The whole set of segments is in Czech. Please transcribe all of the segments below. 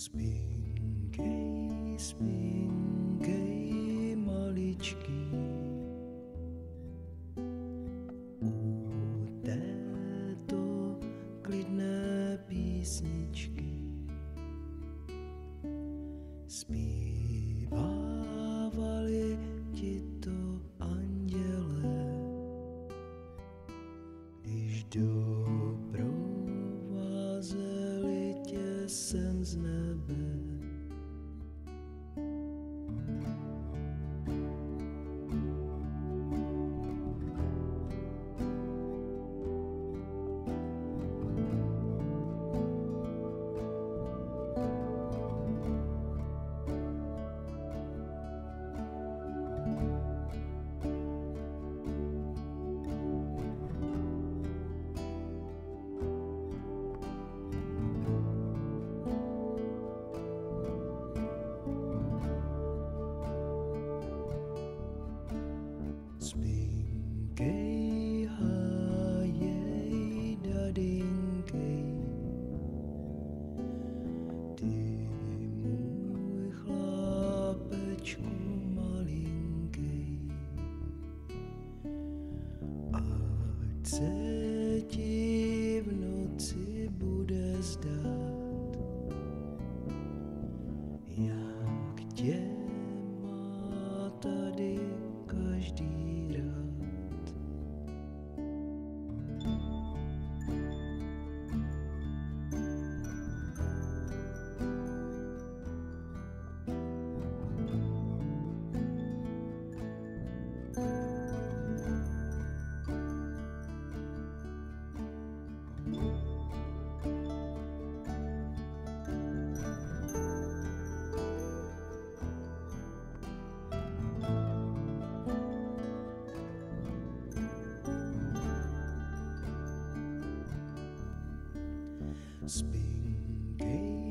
Spinkej, spinkej, maličký, u této klidné písničky. Zpívávali ti to anděle, když doprovázeli Yeah. Spinkej,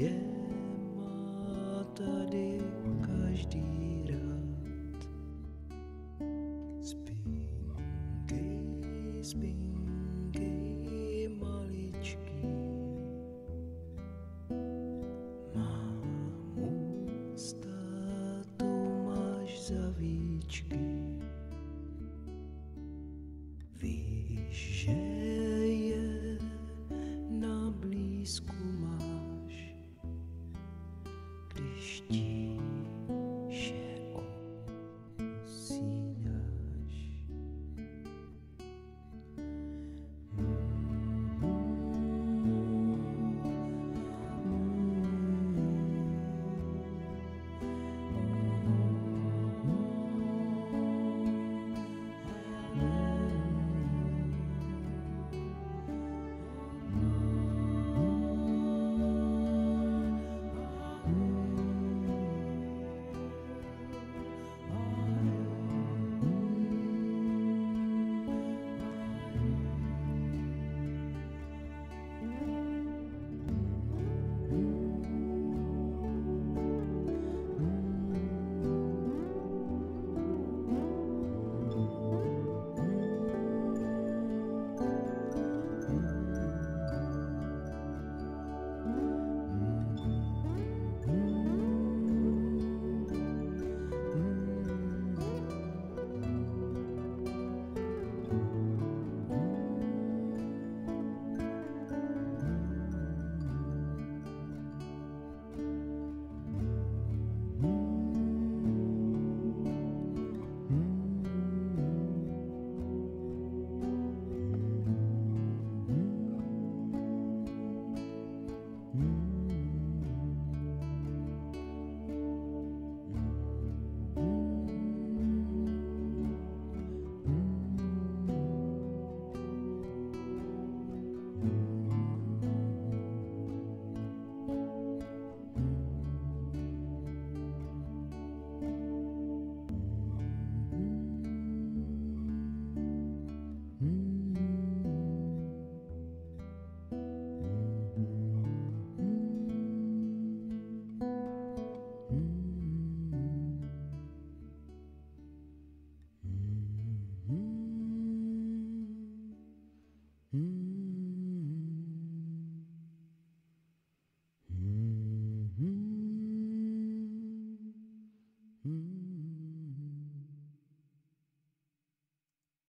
tě má tady každý rád. Spinkej, spinkej, maličký, mámu s tátou máš za miłości.